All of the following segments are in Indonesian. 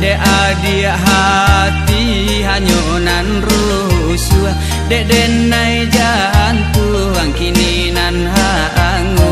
Dek adia hati hanyonan rusuh Dek denai jantuang kini nan hangu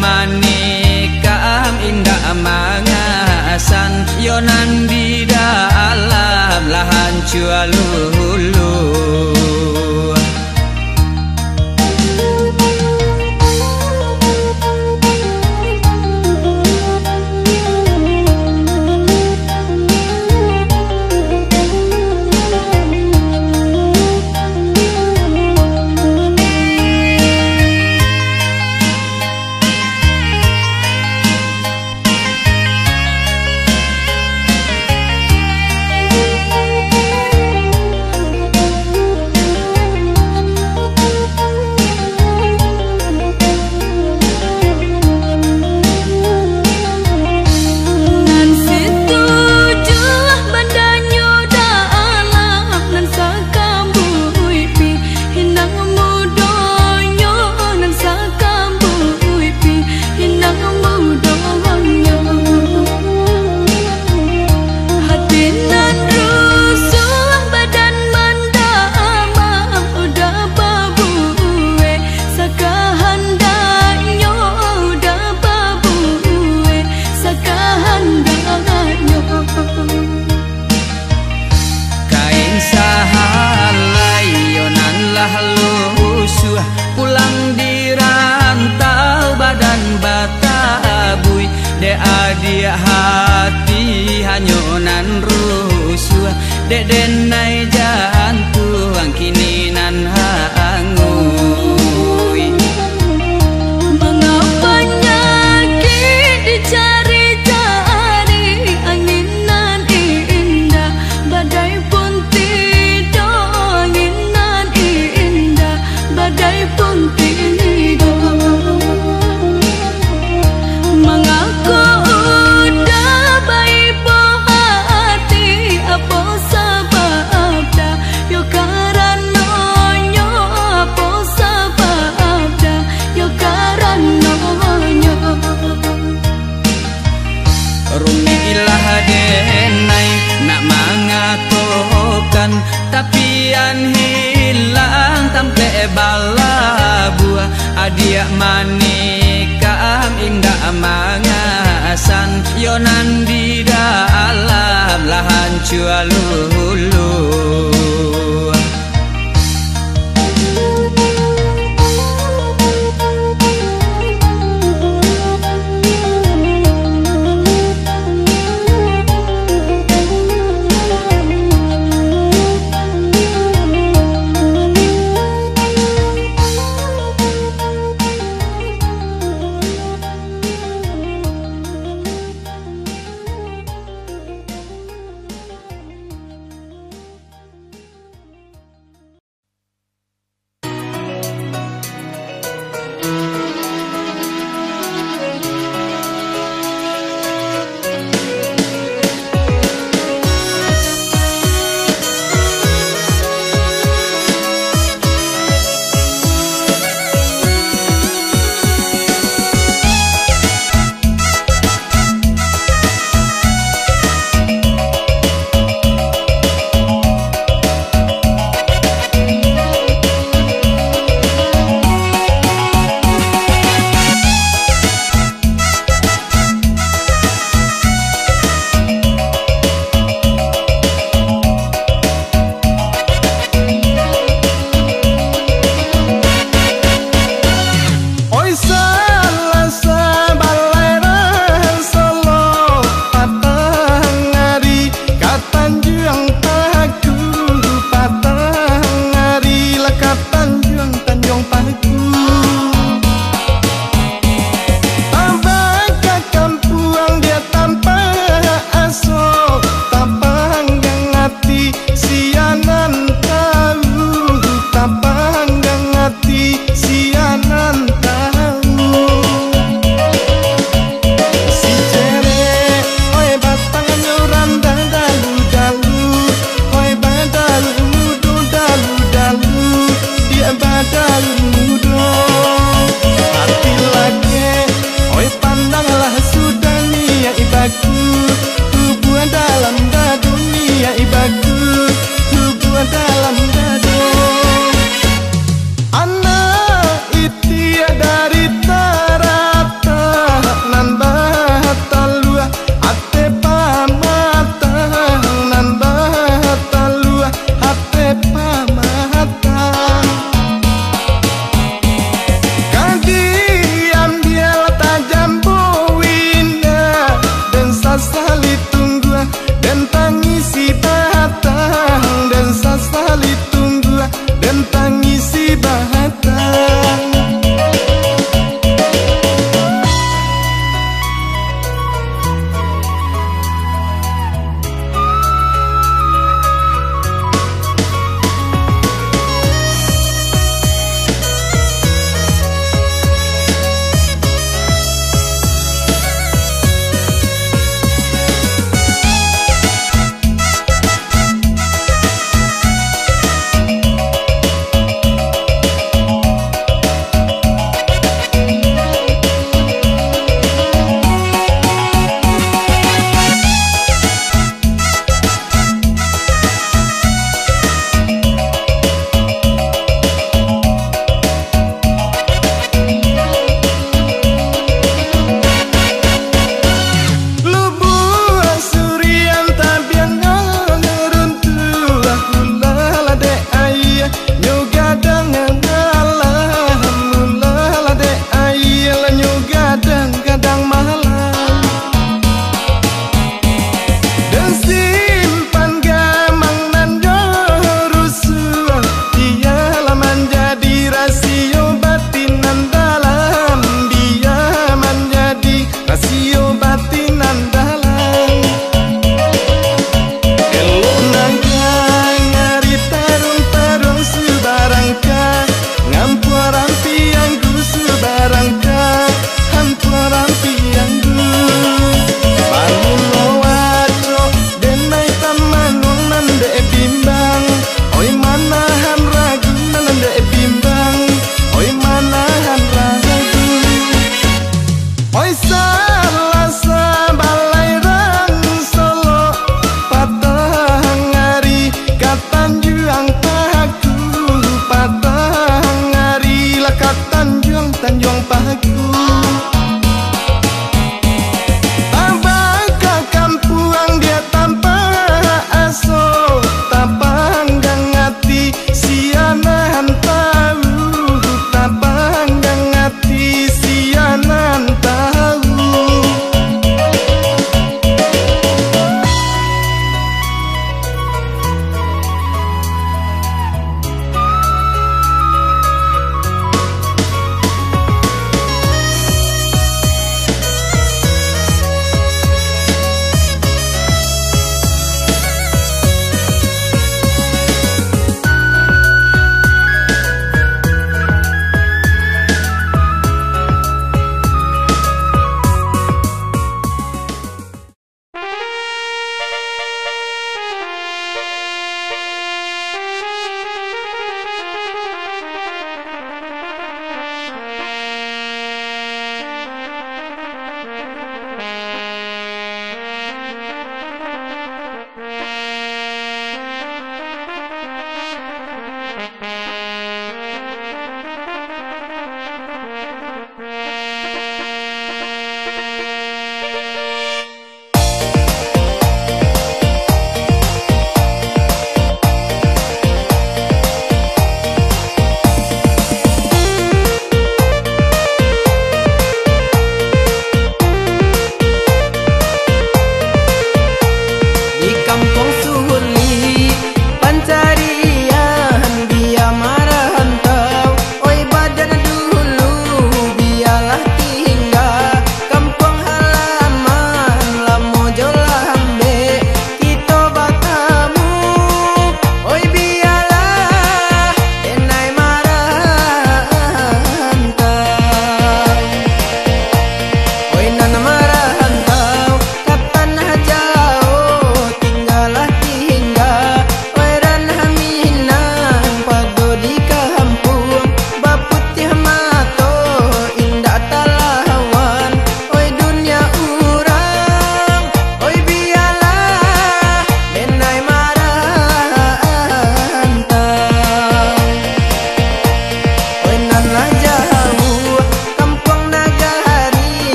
mani kaam indah mangasan. Yo nan di alam lahan cualu hulu.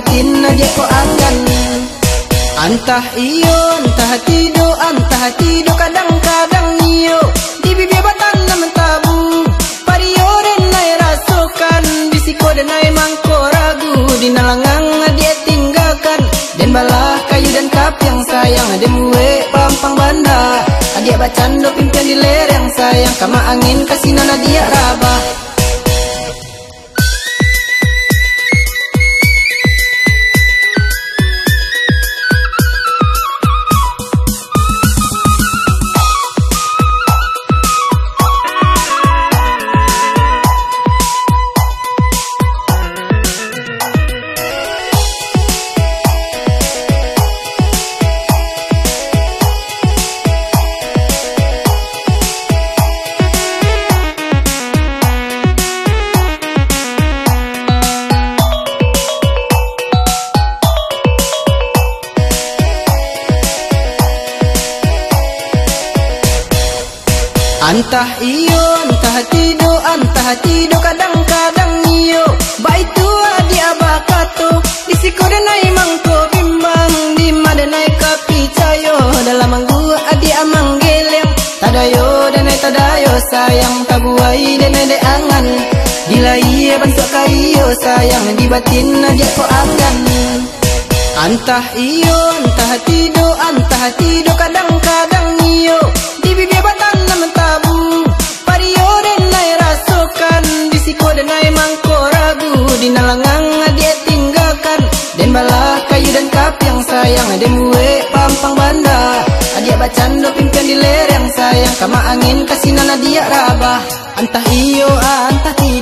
Batin ko angan Antah iyo, entah tido, antah tido kadang-kadang iyo. Di bibir batan naman tabu Pario den nai rasukan Bisiko den nai mangko ragu Di nalangang dia tinggalkan. Den balah kayu dan kap yang sayang Den muwe pampang banda. Adia bacando pimpian di lereng sayang Kama angin kasih nana dia rabah batin aja ko angan Antah iyo, entah tido, antah tido kadang-kadang iyo. Di bibir batang naman tabu Pario den nai rasukan. Disiko den nai mangko ragu Di nalangang dia tinggalkan. Den balah kayu dan kap yang sayang Den muwe pampang banda. Adia bacando pimpian di lereng sayang Kama angin kasih nana rabah. Antah iyo, ah, antah tido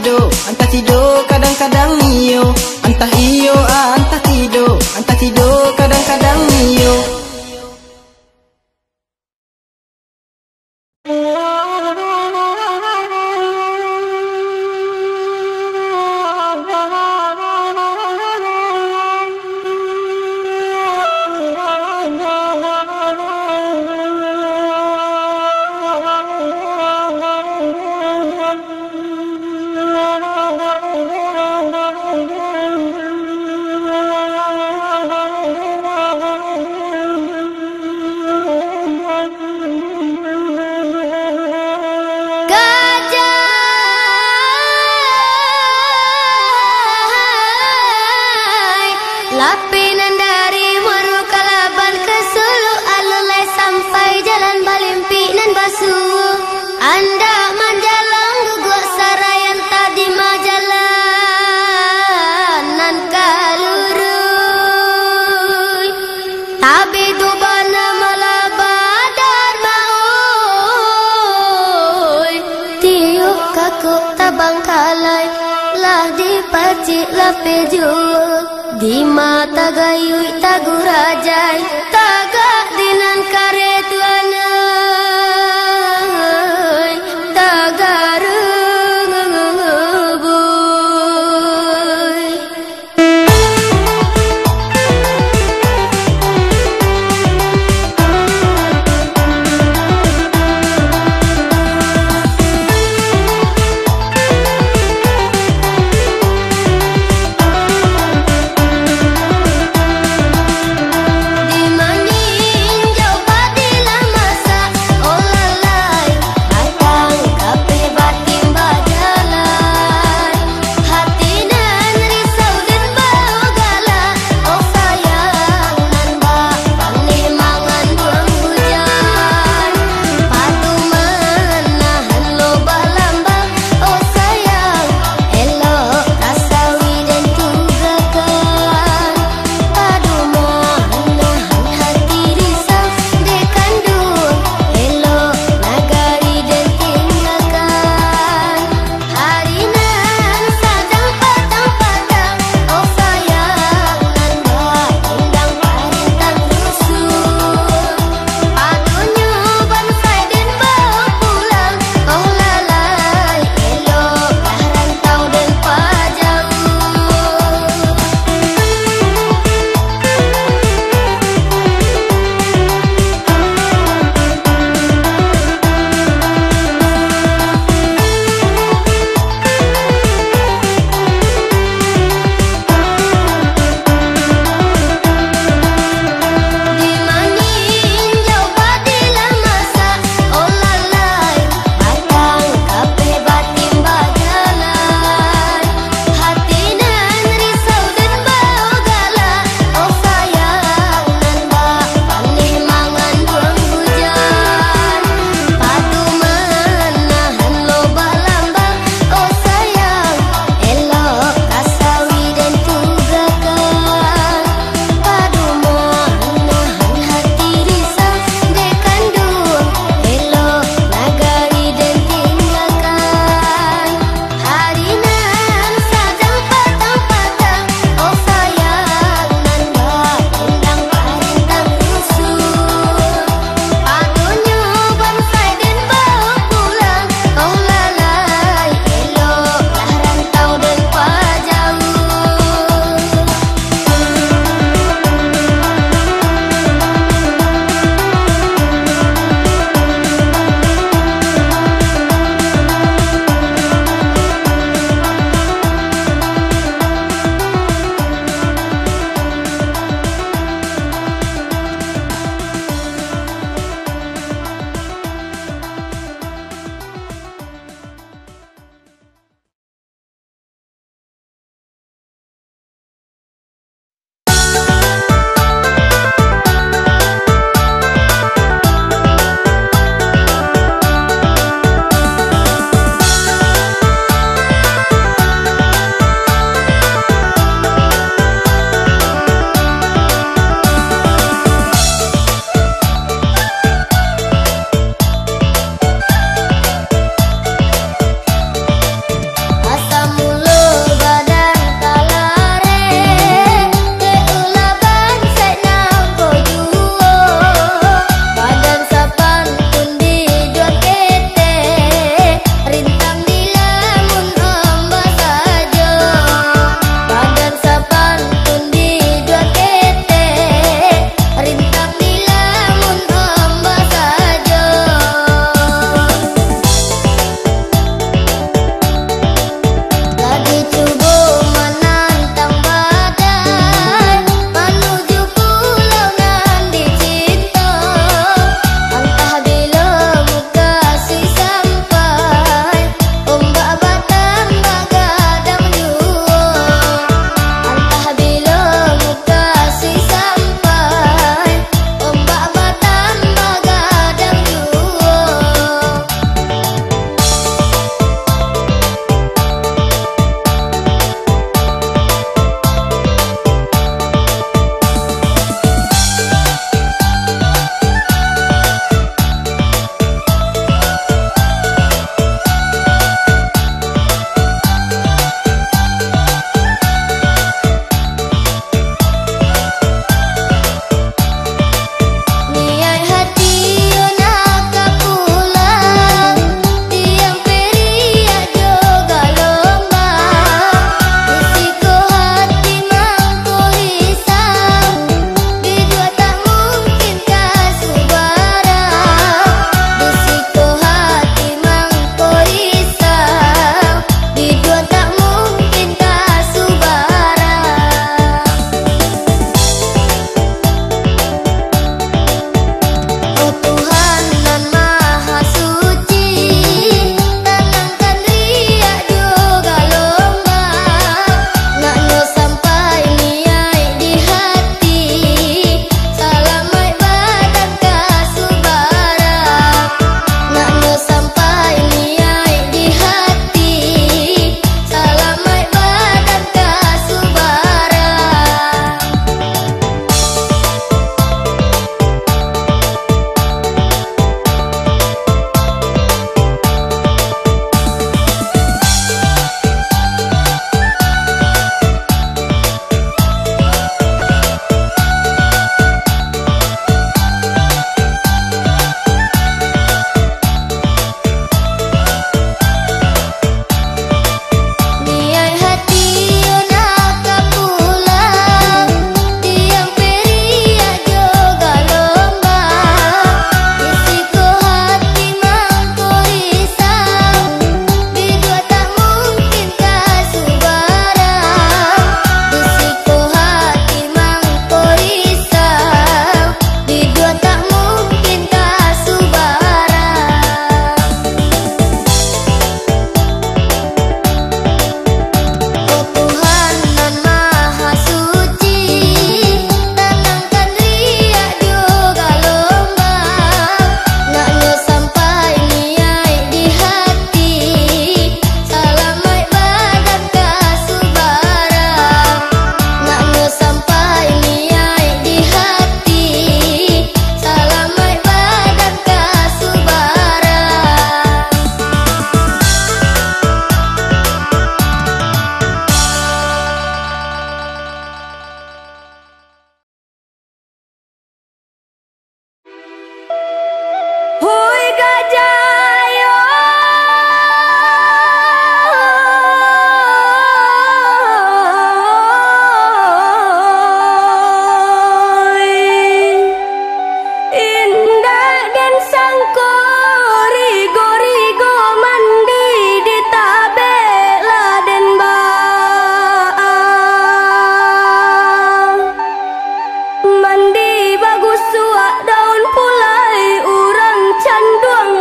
daun pulai urang canduang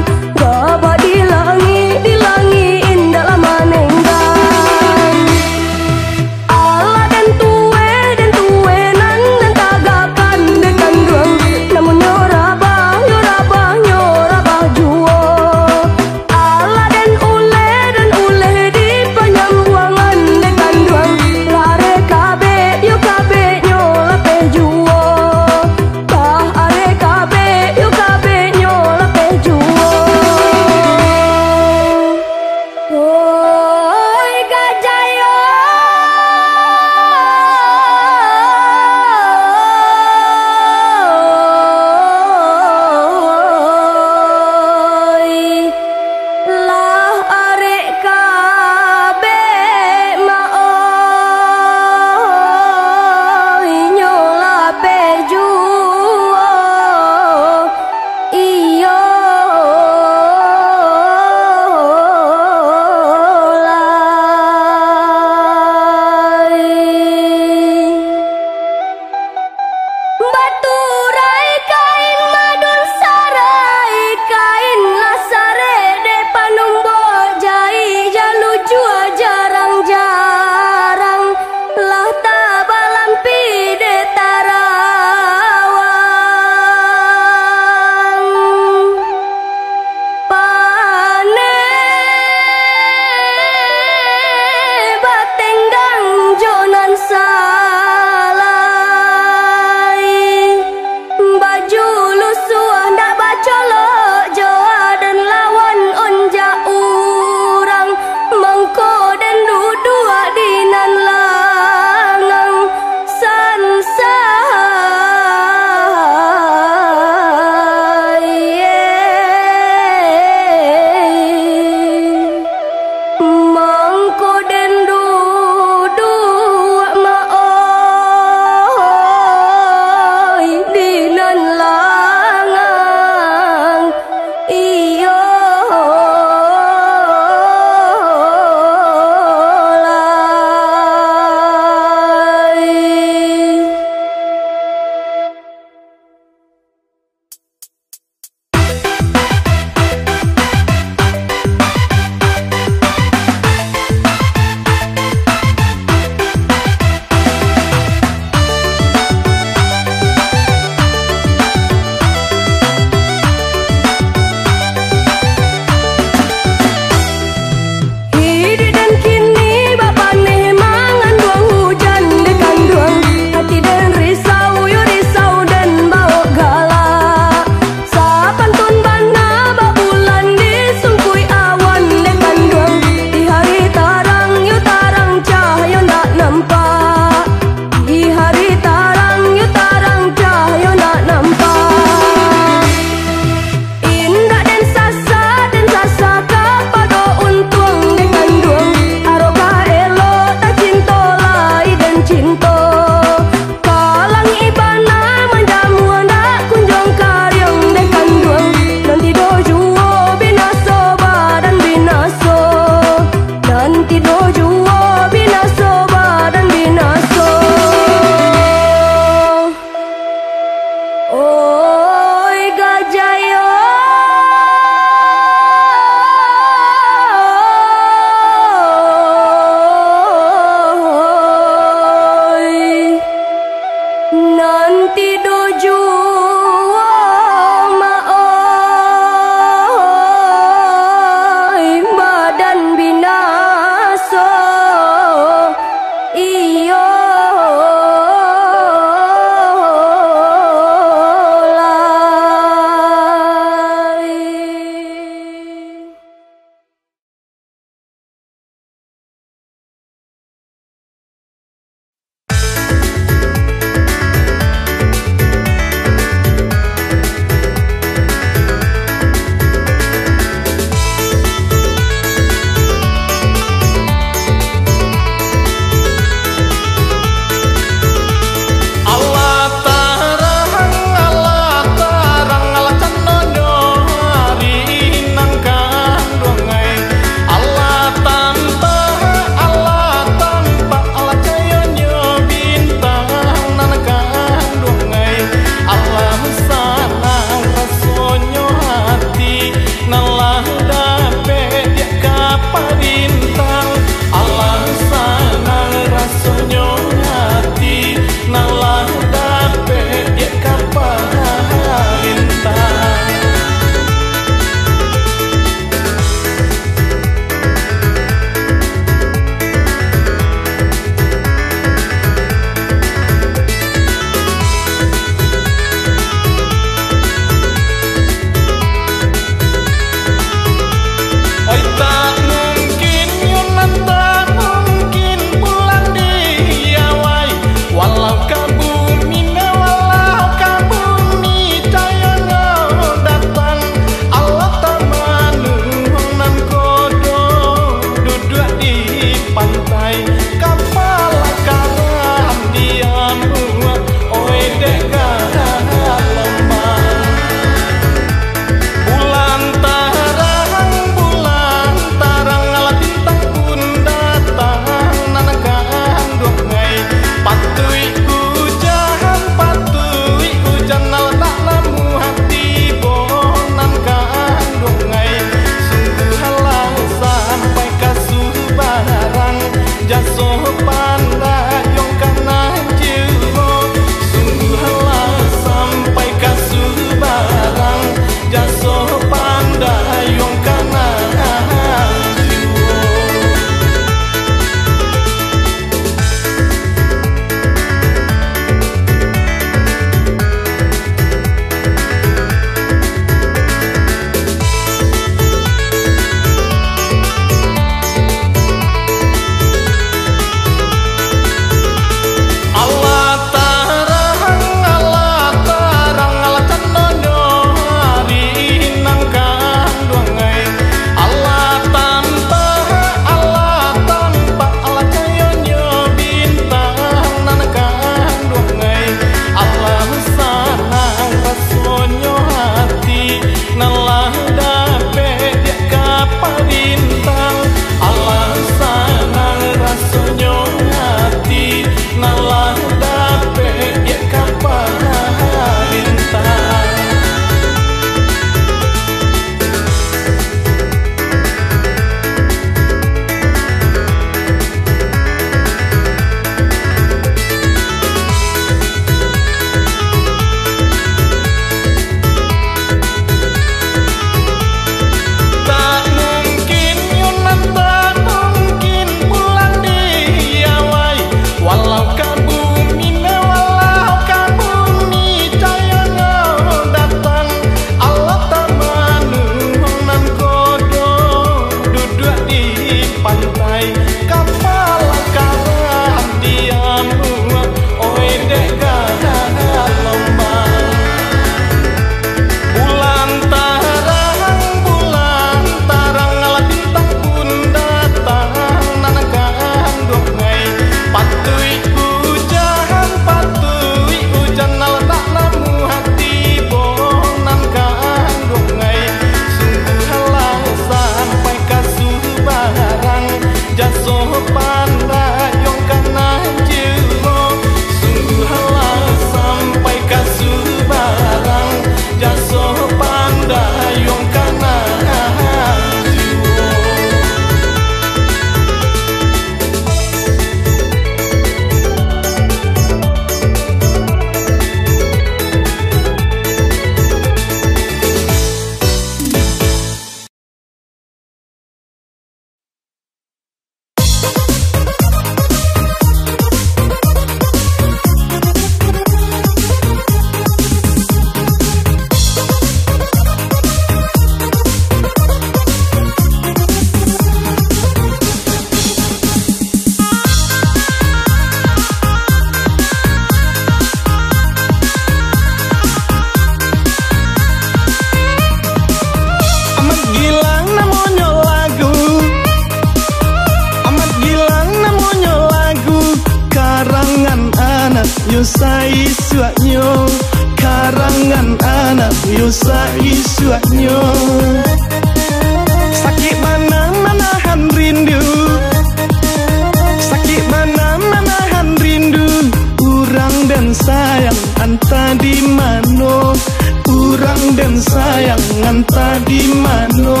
sayang anta di mano.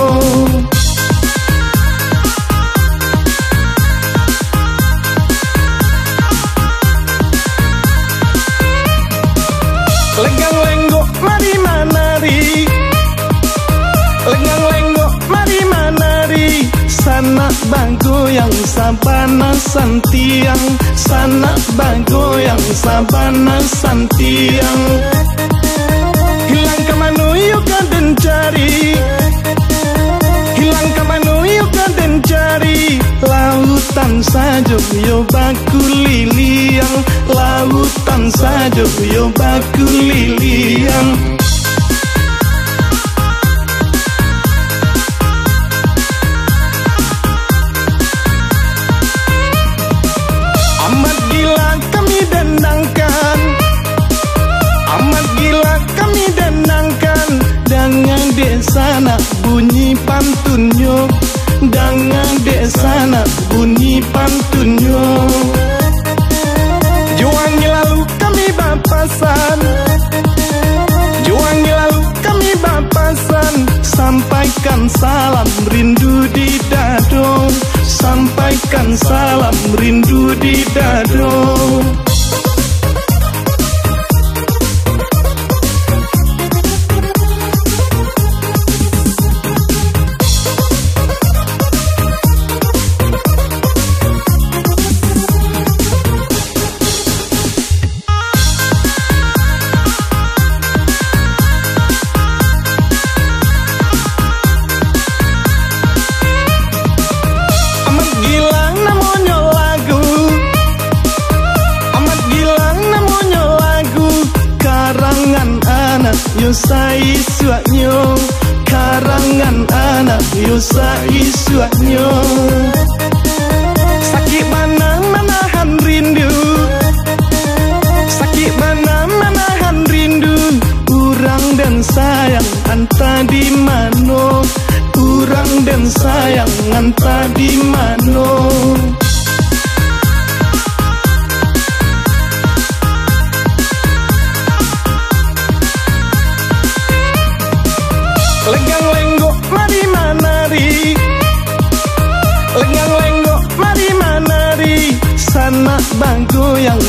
Lengang lenggok mari manari. Lengang lenggok mari manari. Sanak yang sabana santiang. Sanak yang sabana santiang Yuk kaden cari. Hilang ke mana yuk kaden cari. Lautan saja yo baku liliang. Lautan saja yo baku liliang Sampaikan salam rindu di dado Sampaikan salam rindu di dado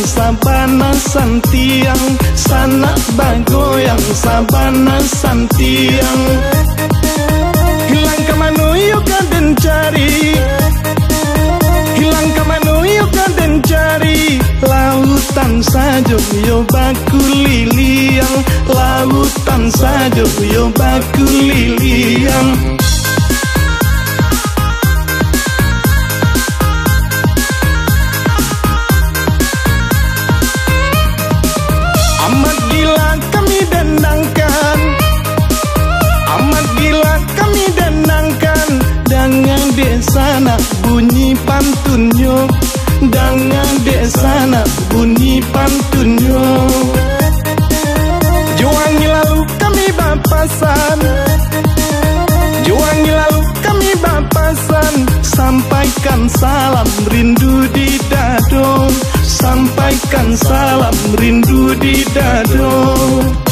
sabana santiang Sanak yang sabana santiang. Hilang ke mana yuk kaden cari. Hilang ke mana yuk kaden cari. Lautan saja yo baku liliang. Lautan saja yo baku liliang bunyi pantunnya Dengan desa nak bunyi pantunnya Juangi lalu kami bapasan. Juangi lalu kami bapasan. Sampaikan salam rindu di dado. Sampaikan salam rindu di dado